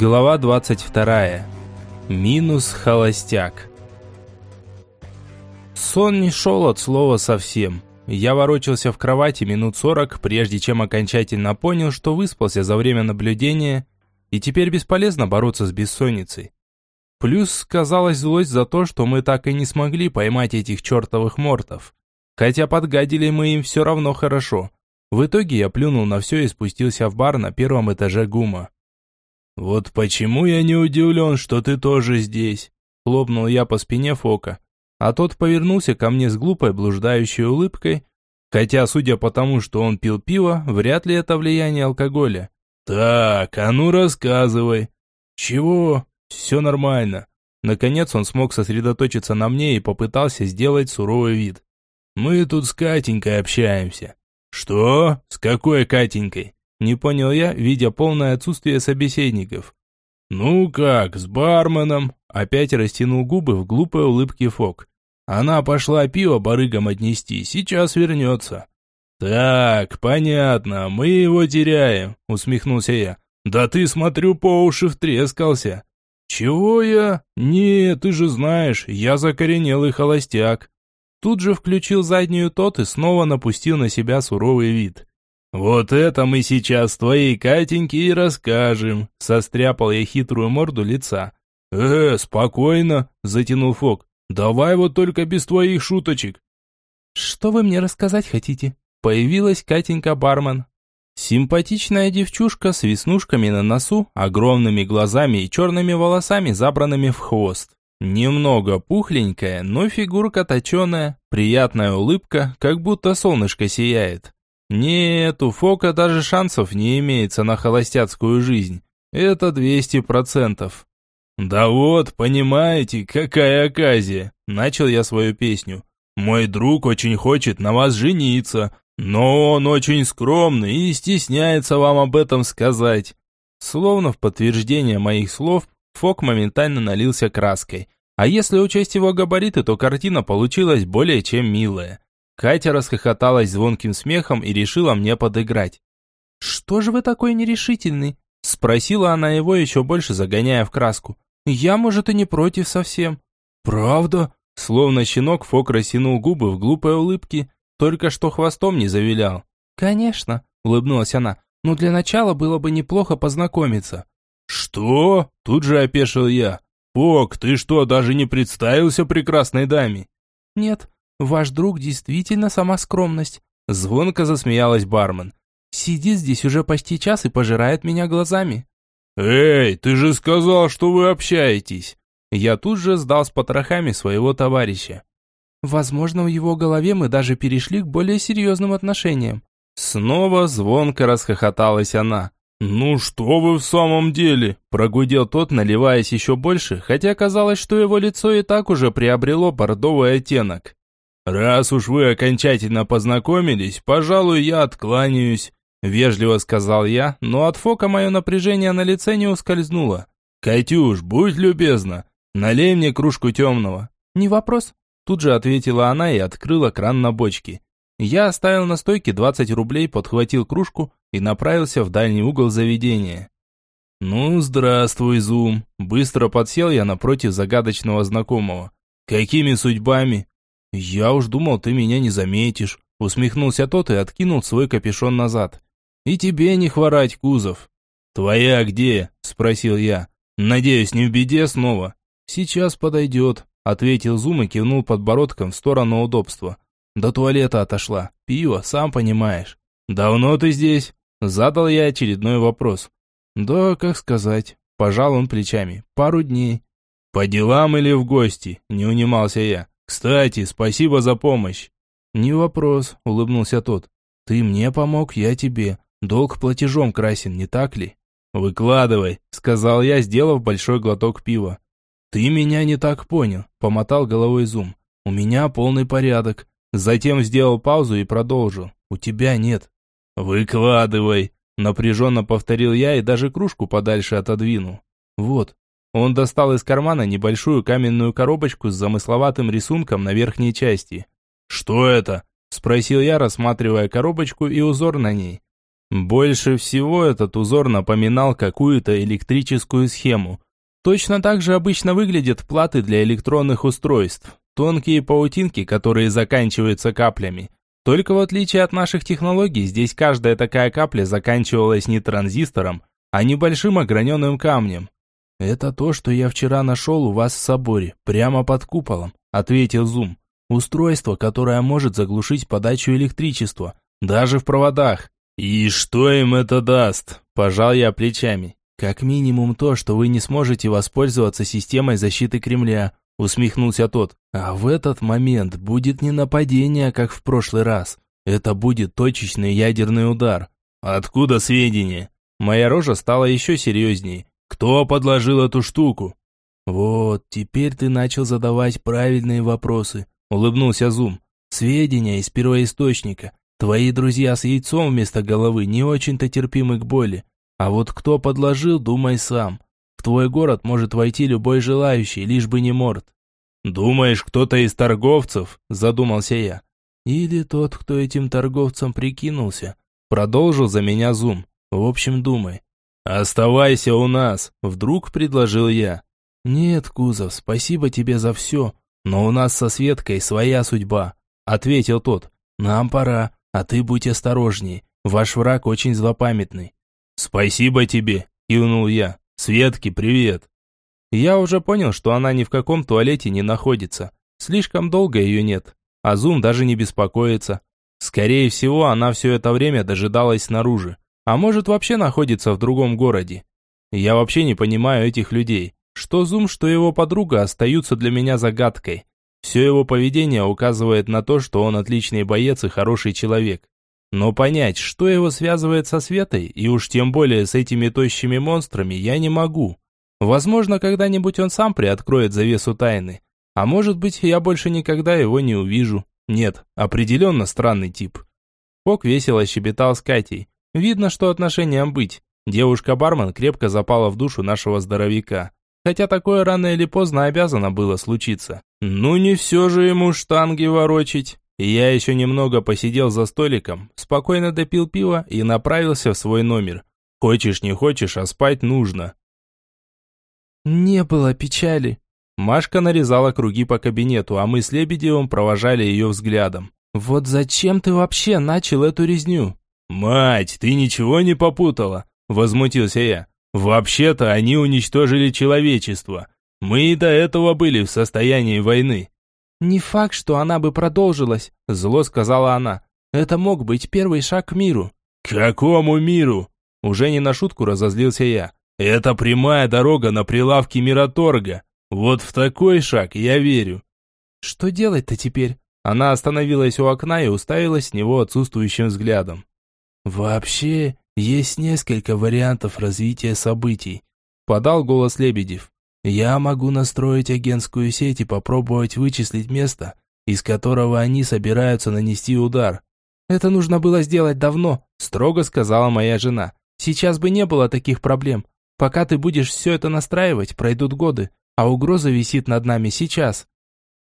Глава 22. Минус холостяк. Сон не шел от слова совсем. Я ворочался в кровати минут сорок, прежде чем окончательно понял, что выспался за время наблюдения, и теперь бесполезно бороться с бессонницей. Плюс сказалась злость за то, что мы так и не смогли поймать этих чертовых мортов. Хотя подгадили мы им все равно хорошо. В итоге я плюнул на все и спустился в бар на первом этаже ГУМа. «Вот почему я не удивлен, что ты тоже здесь?» Хлопнул я по спине Фока. А тот повернулся ко мне с глупой блуждающей улыбкой, хотя, судя по тому, что он пил пиво, вряд ли это влияние алкоголя. «Так, а ну рассказывай». «Чего? Все нормально». Наконец он смог сосредоточиться на мне и попытался сделать суровый вид. «Мы тут с Катенькой общаемся. «Что? С какой Катенькой?» Не понял я, видя полное отсутствие собеседников. «Ну как, с барменом?» Опять растянул губы в глупой улыбке Фок. «Она пошла пиво барыгам отнести, сейчас вернется». «Так, понятно, мы его теряем», усмехнулся я. «Да ты, смотрю, по уши втрескался». «Чего я? Не, ты же знаешь, я закоренелый холостяк». Тут же включил заднюю тот и снова напустил на себя суровый вид. «Вот это мы сейчас твоей Катеньке и расскажем», — состряпал я хитрую морду лица. «Э, спокойно», — затянул Фок. «Давай вот только без твоих шуточек». «Что вы мне рассказать хотите?» Появилась Катенька-бармен. Симпатичная девчушка с веснушками на носу, огромными глазами и черными волосами, забранными в хвост. Немного пухленькая, но фигурка точеная, приятная улыбка, как будто солнышко сияет. Нет, у Фока даже шансов не имеется на холостяцкую жизнь. Это 200%. Да вот, понимаете, какая оказия. Начал я свою песню. Мой друг очень хочет на вас жениться, но он очень скромный и стесняется вам об этом сказать. Словно в подтверждение моих слов, Фок моментально налился краской. А если учесть его габариты, то картина получилась более чем милая. Катя расхохоталась звонким смехом и решила мне подыграть. «Что же вы такой нерешительный?» Спросила она его, еще больше загоняя в краску. «Я, может, и не против совсем». «Правда?» Словно щенок, Фок растянул губы в глупой улыбке, только что хвостом не завилял. «Конечно», — улыбнулась она. «Но для начала было бы неплохо познакомиться». «Что?» Тут же опешил я. «Фок, ты что, даже не представился прекрасной даме?» «Нет, ваш друг действительно сама скромность», – звонко засмеялась бармен. «Сидит здесь уже почти час и пожирает меня глазами». «Эй, ты же сказал, что вы общаетесь!» Я тут же сдал с потрохами своего товарища. Возможно, в его голове мы даже перешли к более серьезным отношениям. Снова звонко расхохоталась она. «Ну что вы в самом деле?» – прогудел тот, наливаясь еще больше, хотя казалось, что его лицо и так уже приобрело бордовый оттенок. «Раз уж вы окончательно познакомились, пожалуй, я откланяюсь», – вежливо сказал я, но от фока мое напряжение на лице не ускользнуло. «Катюш, будь любезна, налей мне кружку темного». «Не вопрос», – тут же ответила она и открыла кран на бочке. Я оставил на стойке 20 рублей, подхватил кружку и направился в дальний угол заведения. «Ну, здравствуй, Зум!» Быстро подсел я напротив загадочного знакомого. «Какими судьбами?» «Я уж думал, ты меня не заметишь», усмехнулся тот и откинул свой капюшон назад. «И тебе не хворать, кузов!» «Твоя где?» – спросил я. «Надеюсь, не в беде снова?» «Сейчас подойдет», – ответил Зум и кивнул подбородком в сторону удобства. До туалета отошла. Пиво, сам понимаешь. Давно ты здесь? Задал я очередной вопрос. Да, как сказать. Пожал он плечами. Пару дней. По делам или в гости? Не унимался я. Кстати, спасибо за помощь. Не вопрос, улыбнулся тот. Ты мне помог, я тебе. Долг платежом красен, не так ли? Выкладывай, сказал я, сделав большой глоток пива. Ты меня не так понял, помотал головой Зум. У меня полный порядок. Затем сделал паузу и продолжил. «У тебя нет». «Выкладывай», – напряженно повторил я и даже кружку подальше отодвинул. «Вот». Он достал из кармана небольшую каменную коробочку с замысловатым рисунком на верхней части. «Что это?» – спросил я, рассматривая коробочку и узор на ней. Больше всего этот узор напоминал какую-то электрическую схему. Точно так же обычно выглядят платы для электронных устройств. Тонкие паутинки, которые заканчиваются каплями. Только в отличие от наших технологий, здесь каждая такая капля заканчивалась не транзистором, а небольшим ограненным камнем. «Это то, что я вчера нашел у вас в соборе, прямо под куполом», – ответил Зум. «Устройство, которое может заглушить подачу электричества, даже в проводах». «И что им это даст?» – пожал я плечами. «Как минимум то, что вы не сможете воспользоваться системой защиты Кремля», – усмехнулся тот. «А в этот момент будет не нападение, как в прошлый раз. Это будет точечный ядерный удар». «Откуда сведения?» Моя рожа стала еще серьезнее. «Кто подложил эту штуку?» «Вот, теперь ты начал задавать правильные вопросы», – улыбнулся Зум. «Сведения из первоисточника. Твои друзья с яйцом вместо головы не очень-то терпимы к боли. А вот кто подложил, думай сам. В твой город может войти любой желающий, лишь бы не морд. «Думаешь, кто-то из торговцев?» – задумался я. «Или тот, кто этим торговцам прикинулся», – продолжил за меня Зум. «В общем, думай». «Оставайся у нас», – вдруг предложил я. «Нет, Кузов, спасибо тебе за все, но у нас со Светкой своя судьба», – ответил тот. «Нам пора, а ты будь осторожней, ваш враг очень злопамятный». «Спасибо тебе», – кивнул я. «Светке привет». Я уже понял, что она ни в каком туалете не находится. Слишком долго ее нет. А Зум даже не беспокоится. Скорее всего, она все это время дожидалась снаружи. А может вообще находится в другом городе. Я вообще не понимаю этих людей. Что Зум, что его подруга остаются для меня загадкой. Все его поведение указывает на то, что он отличный боец и хороший человек. Но понять, что его связывает со Светой, и уж тем более с этими тощими монстрами, я не могу. Возможно, когда-нибудь он сам приоткроет завесу тайны. А может быть, я больше никогда его не увижу. Нет, определенно странный тип. Фок весело щебетал с Катей. Видно, что отношениям быть. Девушка-бармен крепко запала в душу нашего здоровяка. Хотя такое рано или поздно обязано было случиться. Ну не все же ему штанги ворочить. Я еще немного посидел за столиком, спокойно допил пиво и направился в свой номер. Хочешь не хочешь, а спать нужно. Не было печали. Машка нарезала круги по кабинету, а мы с Лебедевым провожали ее взглядом. Вот зачем ты вообще начал эту резню? Мать, ты ничего не попутала? Возмутился я. Вообще-то они уничтожили человечество. Мы и до этого были в состоянии войны. «Не факт, что она бы продолжилась», – зло сказала она. «Это мог быть первый шаг к миру». «К какому миру?» Уже не на шутку разозлился я. «Это прямая дорога на прилавки Мираторга. Вот в такой шаг я верю». «Что делать-то теперь?» Она остановилась у окна и уставилась с него отсутствующим взглядом. «Вообще, есть несколько вариантов развития событий», – подал голос Лебедев. Я могу настроить агентскую сеть и попробовать вычислить место, из которого они собираются нанести удар. Это нужно было сделать давно, строго сказала моя жена. Сейчас бы не было таких проблем. Пока ты будешь все это настраивать, пройдут годы, а угроза висит над нами сейчас.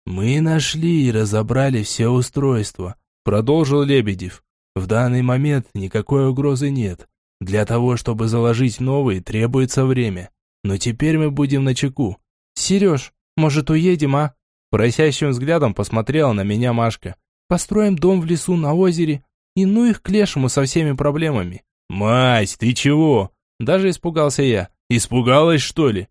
Мы нашли и разобрали все устройства, продолжил Лебедев. В данный момент никакой угрозы нет. Для того, чтобы заложить новые, требуется время. Но теперь мы будем на чеку. Сереж, может уедем, а? Просящим взглядом посмотрела на меня Машка. Построим дом в лесу на озере. И ну их к лешему со всеми проблемами. Мать, ты чего? Даже испугался я. Испугалась, что ли?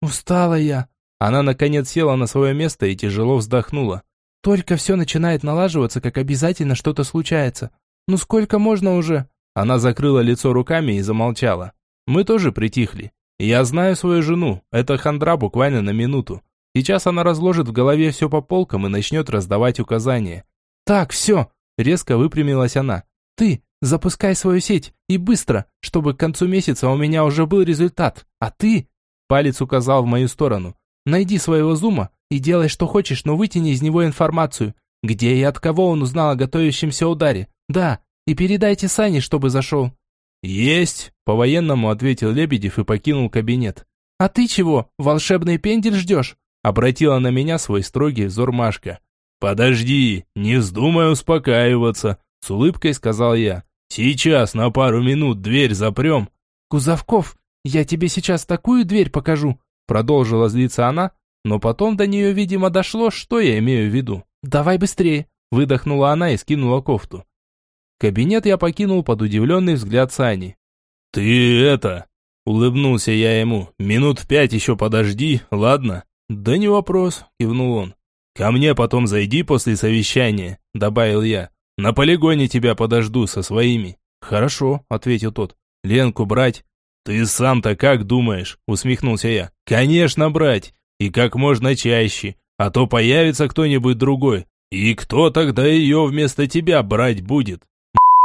Устала я. Она наконец села на свое место и тяжело вздохнула. Только все начинает налаживаться, как обязательно что-то случается. Ну сколько можно уже? Она закрыла лицо руками и замолчала. Мы тоже притихли. Я знаю свою жену, это хандра буквально на минуту. Сейчас она разложит в голове все по полкам и начнет раздавать указания. «Так, все!» – резко выпрямилась она. «Ты запускай свою сеть, и быстро, чтобы к концу месяца у меня уже был результат. А ты...» – палец указал в мою сторону. «Найди своего зума и делай, что хочешь, но вытяни из него информацию. Где и от кого он узнал о готовящемся ударе. Да, и передайте Сане, чтобы зашел». «Есть!» – по-военному ответил Лебедев и покинул кабинет. «А ты чего, волшебный пендель ждешь?» – обратила на меня свой строгий взор Машка. «Подожди, не вздумай успокаиваться», – с улыбкой сказал я. Сейчас на пару минут дверь запрем». «Кузовков, я тебе сейчас такую дверь покажу», продолжила злиться она, но потом до нее, видимо, дошло, что я имею в виду. «Давай быстрее», выдохнула она и скинула кофту. Кабинет я покинул под удивленный взгляд Сани. «Ты это...» Улыбнулся я ему. «Минут пять еще подожди, ладно?» «Да не вопрос», кивнул он. «Ко мне потом зайди после совещания», добавил я. «На полигоне тебя подожду со своими». «Хорошо», ответил тот. «Ленку брать?» «Ты сам-то как думаешь?» усмехнулся я. «Конечно брать. И как можно чаще. А то появится кто-нибудь другой. И кто тогда ее вместо тебя брать будет?»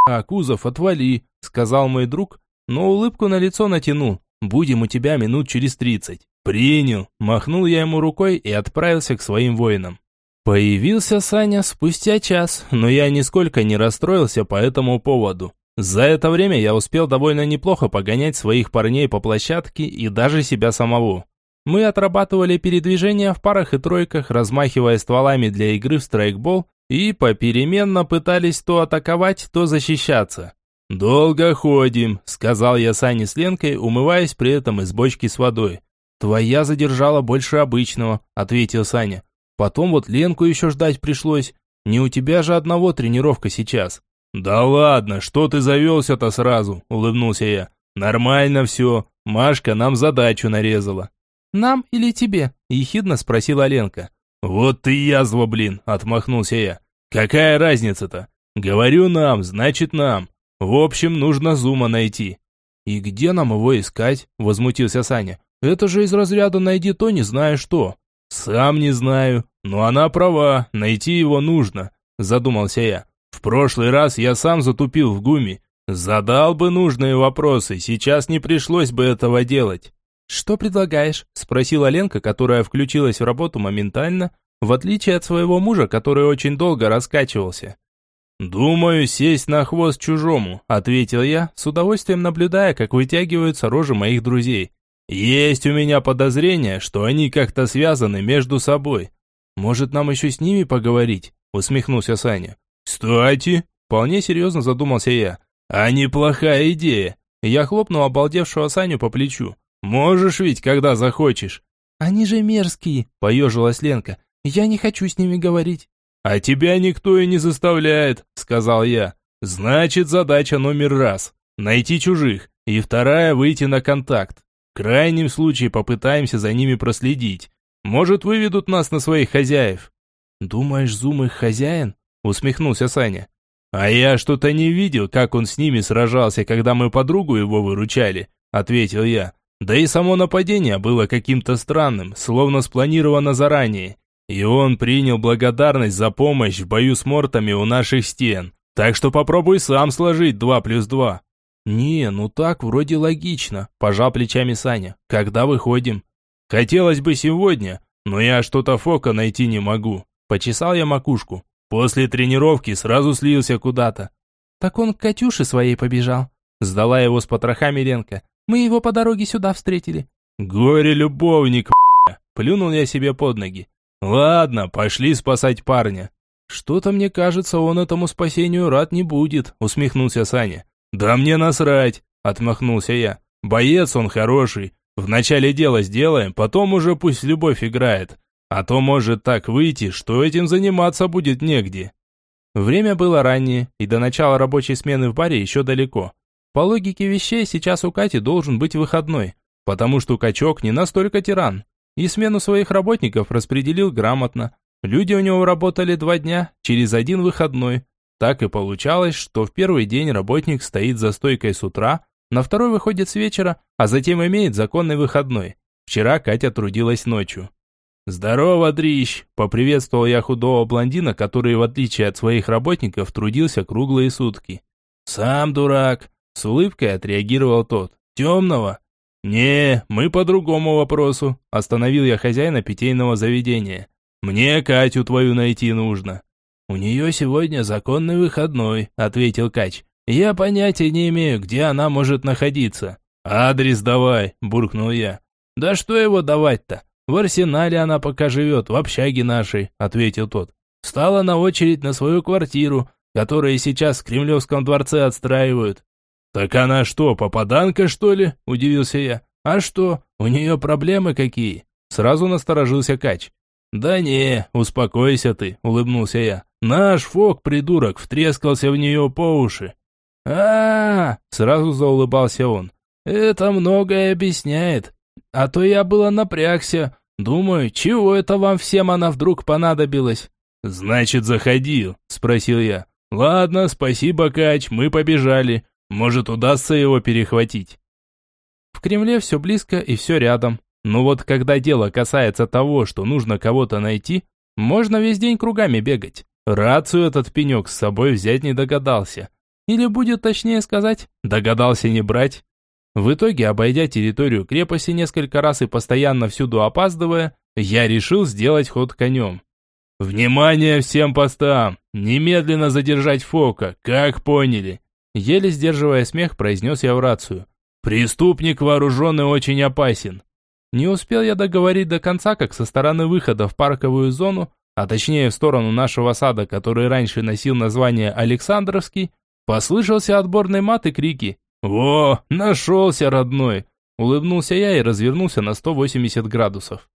«А, Кузов, отвали», сказал мой друг, но улыбку на лицо натянул. «Будем у тебя минут через тридцать». «Принял!» – махнул я ему рукой и отправился к своим воинам. Появился Саня спустя час, но я нисколько не расстроился по этому поводу. За это время я успел довольно неплохо погонять своих парней по площадке и даже себя самого. Мы отрабатывали передвижения в парах и тройках, размахивая стволами для игры в страйкбол и попеременно пытались то атаковать, то защищаться. «Долго ходим», — сказал я Сане с Ленкой, умываясь при этом из бочки с водой. «Твоя задержала больше обычного», — ответил Саня. «Потом вот Ленку еще ждать пришлось. Не у тебя же одного тренировка сейчас». «Да ладно, что ты завелся-то сразу?» – улыбнулся я. «Нормально все. Машка нам задачу нарезала». «Нам или тебе?» – ехидно спросила Ленка. «Вот ты язва, блин!» – отмахнулся я. «Какая разница-то? Говорю нам, значит нам. В общем, нужно Зума найти». «И где нам его искать?» – возмутился Саня. «Это же из разряда «найди то, не знаю что». «Сам не знаю, но она права, найти его нужно», – задумался я. «В прошлый раз я сам затупил в гуме. Задал бы нужные вопросы, сейчас не пришлось бы этого делать». «Что предлагаешь?» – спросила Ленка, которая включилась в работу моментально, в отличие от своего мужа, который очень долго раскачивался. «Думаю, сесть на хвост чужому», – ответил я, с удовольствием наблюдая, как вытягиваются рожи моих друзей. «Есть у меня подозрение, что они как-то связаны между собой». «Может, нам еще с ними поговорить?» – усмехнулся Саня. «Кстати», – вполне серьезно задумался я, – «а неплохая идея». Я хлопнул обалдевшего Саню по плечу. «Можешь ведь, когда захочешь». «Они же мерзкие», – поежилась Ленка. «Я не хочу с ними говорить». «А тебя никто и не заставляет», — сказал я. «Значит, задача номер раз — найти чужих, и вторая — выйти на контакт. В крайнем случае попытаемся за ними проследить. Может, выведут нас на своих хозяев». «Думаешь, Зум их хозяин?» — усмехнулся Саня. «А я что-то не видел, как он с ними сражался, когда мы подругу его выручали», — ответил я. «Да и само нападение было каким-то странным, словно спланировано заранее. И он принял благодарность за помощь в бою с мортами у наших стен. Так что попробуй сам сложить два плюс два. «Не, ну так вроде логично», – пожал плечами Саня. «Когда выходим?» «Хотелось бы сегодня, но я что-то Фока найти не могу». Почесал я макушку. После тренировки сразу слился куда-то. «Так он к Катюше своей побежал», – сдала его с потрохами Ленка. «Мы его по дороге сюда встретили». «Горе-любовник, Плюнул я себе под ноги. «Ладно, пошли спасать парня». «Что-то мне кажется, он этому спасению рад не будет», усмехнулся Саня. «Да мне насрать», отмахнулся я. «Боец он хороший. Вначале дело сделаем, потом уже пусть любовь играет. А то может так выйти, что этим заниматься будет негде». Время было раннее, и до начала рабочей смены в баре еще далеко. По логике вещей, сейчас у Кати должен быть выходной, потому что качок не настолько тиран и смену своих работников распределил грамотно. Люди у него работали два дня, через один выходной. Так и получалось, что в первый день работник стоит за стойкой с утра, на второй выходит с вечера, а затем имеет законный выходной. Вчера Катя трудилась ночью. «Здорово, дрищ!» – поприветствовал я худого блондина, который, в отличие от своих работников, трудился круглые сутки. «Сам дурак!» – с улыбкой отреагировал тот. «Темного?» «Не, мы по другому вопросу», – остановил я хозяина питейного заведения. «Мне Катю твою найти нужно». «У нее сегодня законный выходной», – ответил Кач. «Я понятия не имею, где она может находиться». «Адрес давай», – буркнул я. «Да что его давать-то? В арсенале она пока живет, в общаге нашей», – ответил тот. «Встала на очередь на свою квартиру, которые сейчас в Кремлевском дворце отстраивают». «Так она что, попаданка, что ли?» – удивился я. «А что, у нее проблемы какие?» Сразу насторожился Кач. «Да не, успокойся ты», – улыбнулся я. «Наш Фок, придурок, втрескался в нее по уши». А, -а, а сразу заулыбался он. «Это многое объясняет. А то я было напрягся. Думаю, чего это вам всем она вдруг понадобилась?» «Значит, заходил?» – спросил я. «Ладно, спасибо, Кач, мы побежали. Может, удастся его перехватить». В Кремле все близко и все рядом. Но вот когда дело касается того, что нужно кого-то найти, можно весь день кругами бегать. Рацию этот пенек с собой взять не догадался. Или будет точнее сказать, догадался не брать. В итоге, обойдя территорию крепости несколько раз и постоянно всюду опаздывая, я решил сделать ход конем. «Внимание всем постам! Немедленно задержать Фока, как поняли!» Еле сдерживая смех, произнес я в рацию. «Преступник вооруженный очень опасен. Не успел я договорить до конца, как со стороны выхода в парковую зону, а точнее в сторону нашего сада, который раньше носил название Александровский, послышался отборный мат и крики. «Во, нашелся, родной!» Улыбнулся я и развернулся на 180 градусов.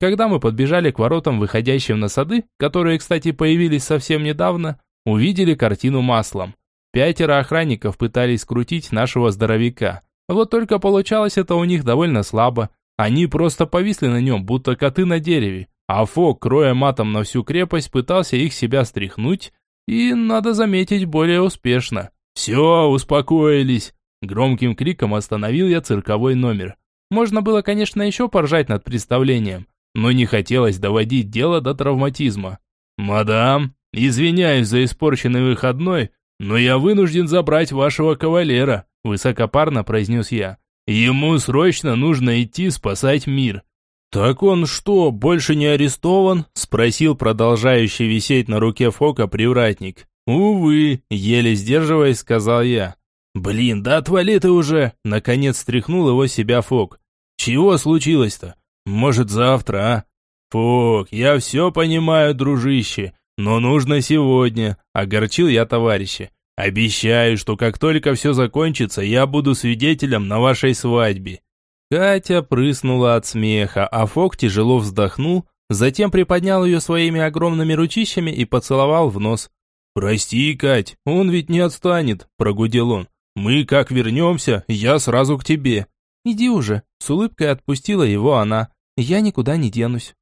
Когда мы подбежали к воротам, выходящим на сады, которые, кстати, появились совсем недавно, увидели картину маслом. Пятеро охранников пытались скрутить нашего здоровяка. Вот только получалось это у них довольно слабо, они просто повисли на нем, будто коты на дереве, а Фок, кроя матом на всю крепость, пытался их себя стряхнуть, и, надо заметить, более успешно. «Все, успокоились!» Громким криком остановил я цирковой номер. Можно было, конечно, еще поржать над представлением, но не хотелось доводить дело до травматизма. «Мадам, извиняюсь за испорченный выходной, но я вынужден забрать вашего кавалера», высокопарно произнес я. Ему срочно нужно идти спасать мир. «Так он что, больше не арестован?» – спросил продолжающий висеть на руке Фока привратник. «Увы», – еле сдерживаясь, сказал я. «Блин, да отвали ты уже!» – наконец стряхнул его себя Фок. «Чего случилось-то? Может, завтра, а?» «Фок, я все понимаю, дружище, но нужно сегодня», – огорчил я товарища. Обещаю, что как только все закончится, я буду свидетелем на вашей свадьбе». Катя прыснула от смеха, а Фок тяжело вздохнул, затем приподнял ее своими огромными ручищами и поцеловал в нос. «Прости, Кать, он ведь не отстанет», – прогудел он. «Мы как вернемся, я сразу к тебе». «Иди уже», – с улыбкой отпустила его она. «Я никуда не денусь».